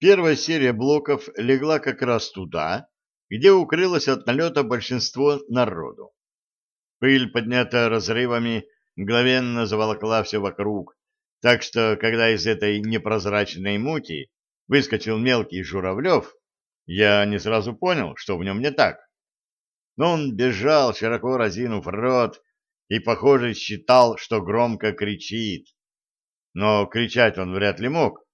Первая серия блоков легла как раз туда, где укрылось от налета большинство народу. Пыль, поднятая разрывами, мгновенно заволокла все вокруг, так что, когда из этой непрозрачной мути выскочил мелкий Журавлев, я не сразу понял, что в нем не так. Но он бежал, широко разинув рот, и, похоже, считал, что громко кричит. Но кричать он вряд ли мог,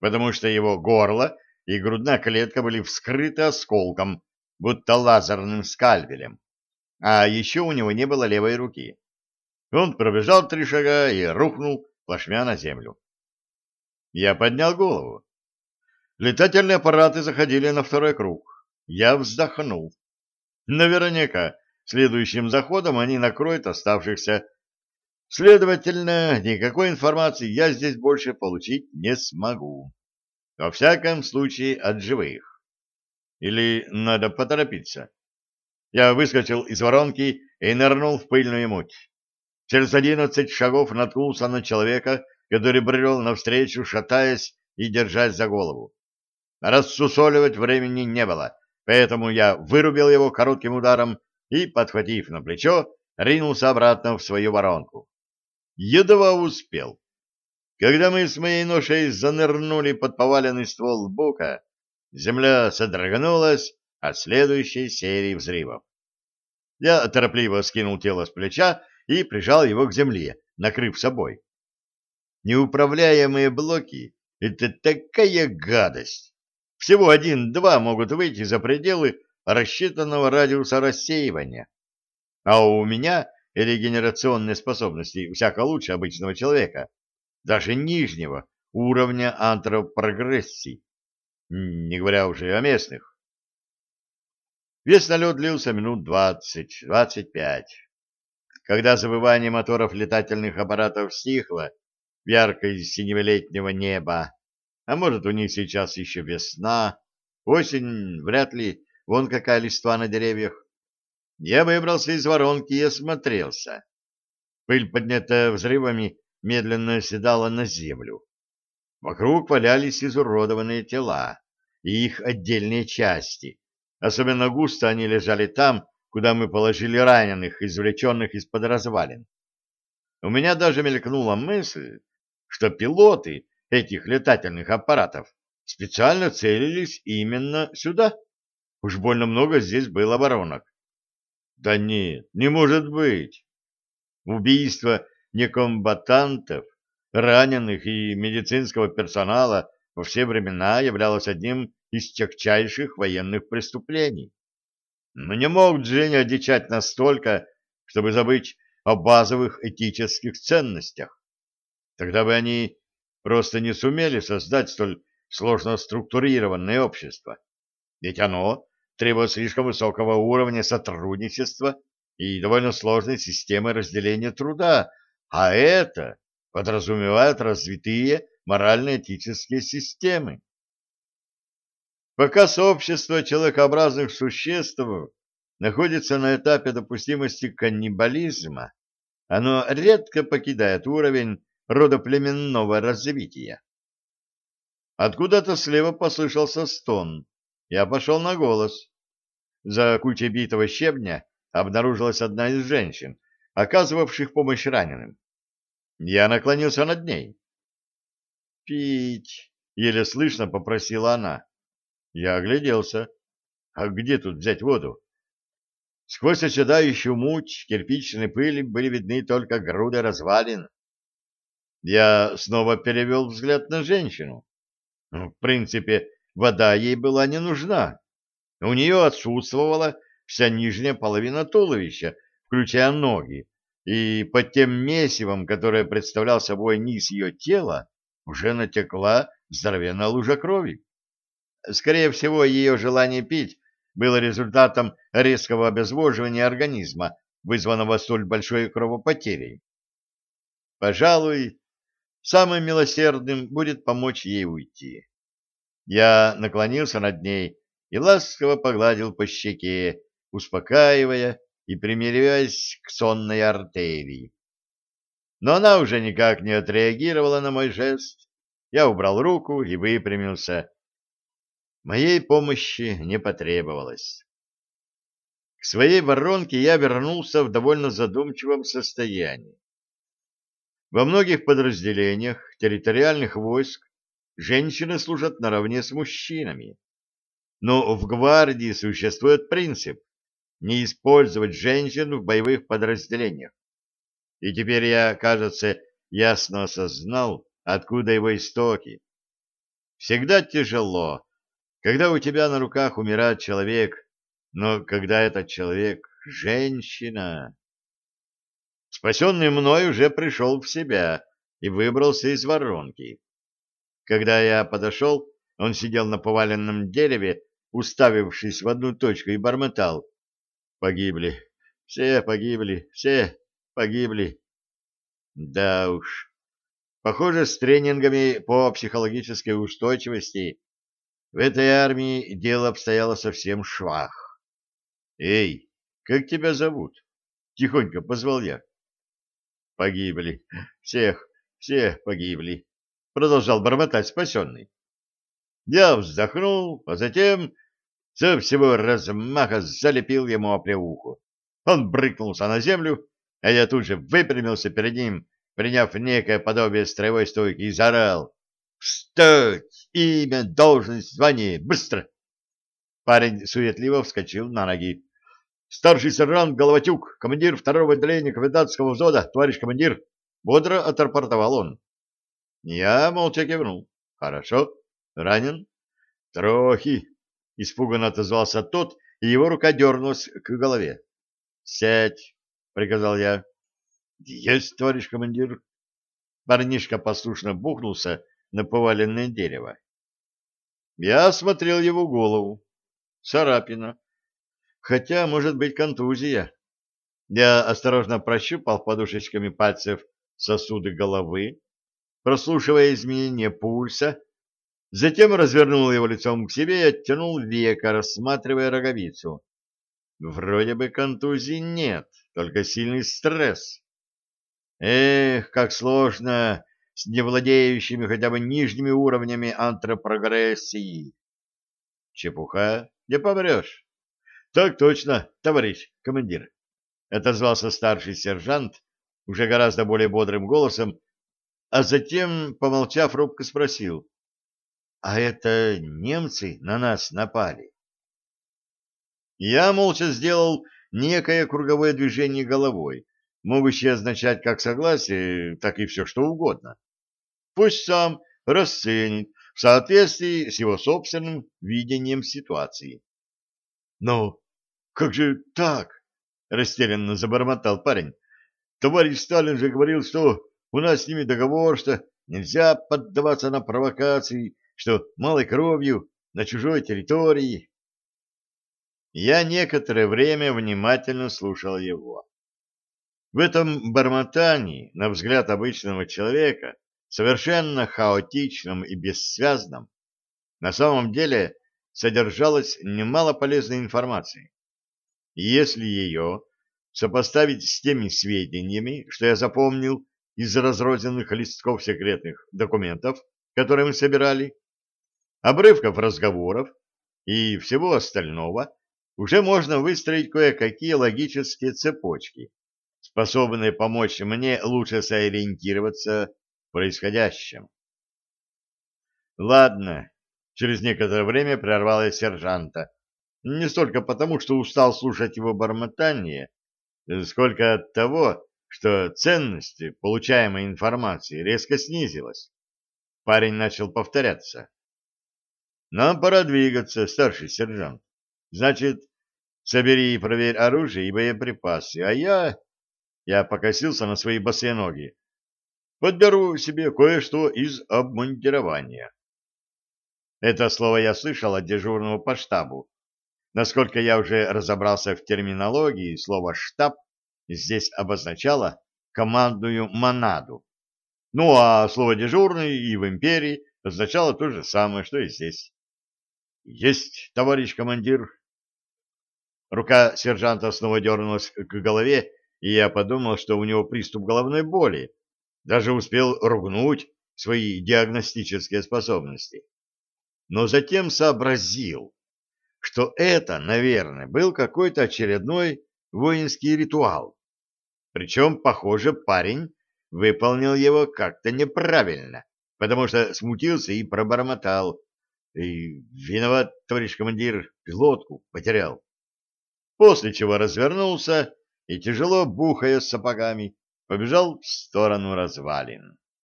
потому что его горло и грудная клетка были вскрыты осколком, будто лазерным скальпелем. А еще у него не было левой руки. Он пробежал три шага и рухнул плашмя на землю. Я поднял голову. Летательные аппараты заходили на второй круг. Я вздохнул. Наверняка следующим заходом они накроют оставшихся. Следовательно, никакой информации я здесь больше получить не смогу. Во всяком случае, от живых. Или надо поторопиться. Я выскочил из воронки и нырнул в пыльную муть. Через одиннадцать шагов наткнулся на человека, который брел навстречу, шатаясь и держась за голову. Рассусоливать времени не было, поэтому я вырубил его коротким ударом и, подхватив на плечо, ринулся обратно в свою воронку. Едва успел. Когда мы с моей ношей занырнули под поваленный ствол бука, земля содрогнулась от следующей серии взрывов. Я торопливо скинул тело с плеча и прижал его к земле, накрыв собой. Неуправляемые блоки — это такая гадость. Всего один-два могут выйти за пределы рассчитанного радиуса рассеивания. А у меня регенерационные способности всяко лучше обычного человека, даже нижнего уровня антропогрессии, не говоря уже о местных. Весь налет длился минут двадцать-двадцать пять. Когда завывание моторов летательных аппаратов стихло в яркой синего летнего неба, а может, у них сейчас еще весна, осень, вряд ли, вон какая листва на деревьях, я выбрался из воронки и осмотрелся. Пыль, поднятая взрывами, медленно оседала на землю. Вокруг валялись изуродованные тела и их отдельные части. Особенно густо они лежали там, куда мы положили раненых, извлеченных из-под развалин. У меня даже мелькнула мысль, что пилоты этих летательных аппаратов специально целились именно сюда. Уж больно много здесь было воронок. Да нет, не может быть. Убийство некомбатантов, раненых и медицинского персонала во все времена являлось одним из тягчайших военных преступлений. Но не мог Дженни одичать настолько, чтобы забыть о базовых этических ценностях. Тогда бы они просто не сумели создать столь сложно структурированное общество. Ведь оно требует слишком высокого уровня сотрудничества и довольно сложной системы разделения труда, а это подразумевает развитые морально-этические системы. Пока сообщество человекообразных существ находится на этапе допустимости каннибализма, оно редко покидает уровень родоплеменного развития. Откуда-то слева послышался стон. Я пошел на голос. За кучей битого щебня обнаружилась одна из женщин, оказывавших помощь раненым. Я наклонился над ней. «Пить!» — еле слышно попросила она. Я огляделся. А где тут взять воду? Сквозь оседающую муть кирпичной пыли были видны только груды развалин. Я снова перевел взгляд на женщину. Ну, в принципе, вода ей была не нужна. У нее отсутствовала вся нижняя половина туловища, включая ноги, и под тем месивом, которое представлял собой низ ее тела, уже натекла здоровенная лужа крови. Скорее всего, ее желание пить было результатом резкого обезвоживания организма, вызванного столь большой кровопотерей. Пожалуй, самым милосердным будет помочь ей уйти. Я наклонился над ней и ласково погладил по щеке, успокаивая и примиряясь к сонной артерии. Но она уже никак не отреагировала на мой жест. Я убрал руку и выпрямился, Моей помощи не потребовалось. К своей воронке я вернулся в довольно задумчивом состоянии. Во многих подразделениях территориальных войск женщины служат наравне с мужчинами. Но в гвардии существует принцип не использовать женщин в боевых подразделениях. И теперь я, кажется, ясно осознал, откуда его истоки. Всегда тяжело, когда у тебя на руках умирает человек, но когда этот человек — женщина... Спасенный мной уже пришел в себя и выбрался из воронки. Когда я подошел, он сидел на поваленном дереве, уставившись в одну точку, и бормотал. Погибли, все погибли, все погибли. Да уж, похоже, с тренингами по психологической устойчивости в этой армии дело обстояло совсем швах. «Эй, как тебя зовут?» — тихонько позвал я. Погибли. Всех, все погибли. Продолжал бормотать спасенный. Я вздохнул, а затем со всего размаха залепил ему оплеуху. Он брыкнулся на землю, а я тут же выпрямился перед ним, приняв некое подобие строевой стойки, и заорал. «Встать! Имя, должность, звание! Быстро!» Парень суетливо вскочил на ноги. Старший сержант Головатюк, командир второго отделения комендантского взвода, товарищ командир, бодро отрапортовал он. Я молча кивнул. Хорошо. Ранен? Трохи. Испуганно отозвался тот, и его рука дернулась к голове. Сядь, приказал я. Есть, товарищ командир. Парнишка послушно бухнулся на поваленное дерево. Я осмотрел его голову. Царапина Хотя, может быть, контузия. Я осторожно прощупал подушечками пальцев сосуды головы, прослушивая изменения пульса, затем развернул его лицом к себе и оттянул века, рассматривая роговицу. Вроде бы контузии нет, только сильный стресс. Эх, как сложно с невладеющими хотя бы нижними уровнями антропрогрессии. Чепуха, не помрешь. — Так точно, товарищ командир, — отозвался старший сержант уже гораздо более бодрым голосом, а затем, помолчав, робко спросил, — А это немцы на нас напали? Я молча сделал некое круговое движение головой, могущее означать как согласие, так и все что угодно. Пусть сам расценит в соответствии с его собственным видением ситуации. Но как же так? Растерянно забормотал парень. Товарищ Сталин же говорил, что у нас с ними договор, что нельзя поддаваться на провокации, что малой кровью на чужой территории. Я некоторое время внимательно слушал его. В этом бормотании, на взгляд обычного человека, совершенно хаотичном и бессвязном, на самом деле содержалось немало полезной информации. И если ее сопоставить с теми сведениями, что я запомнил из разрозненных листков секретных документов, которые мы собирали, обрывков разговоров и всего остального, уже можно выстроить кое-какие логические цепочки, способные помочь мне лучше сориентироваться в происходящем. Ладно, Через некоторое время прервал я сержанта. Не столько потому, что устал слушать его бормотание, сколько от того, что ценность получаемой информации резко снизилась. Парень начал повторяться. «Нам пора двигаться, старший сержант. Значит, собери и проверь оружие и боеприпасы, а я...» Я покосился на свои босые ноги. «Подберу себе кое-что из обмундирования». Это слово я слышал от дежурного по штабу. Насколько я уже разобрался в терминологии, слово «штаб» здесь обозначало командную монаду. Ну, а слово «дежурный» и в империи означало то же самое, что и здесь. «Есть, товарищ командир!» Рука сержанта снова дернулась к голове, и я подумал, что у него приступ головной боли. Даже успел ругнуть свои диагностические способности. но затем сообразил, что это, наверное, был какой-то очередной воинский ритуал. Причем, похоже, парень выполнил его как-то неправильно, потому что смутился и пробормотал. И виноват, товарищ командир, пилотку потерял. После чего развернулся и, тяжело бухая сапогами, побежал в сторону развалин.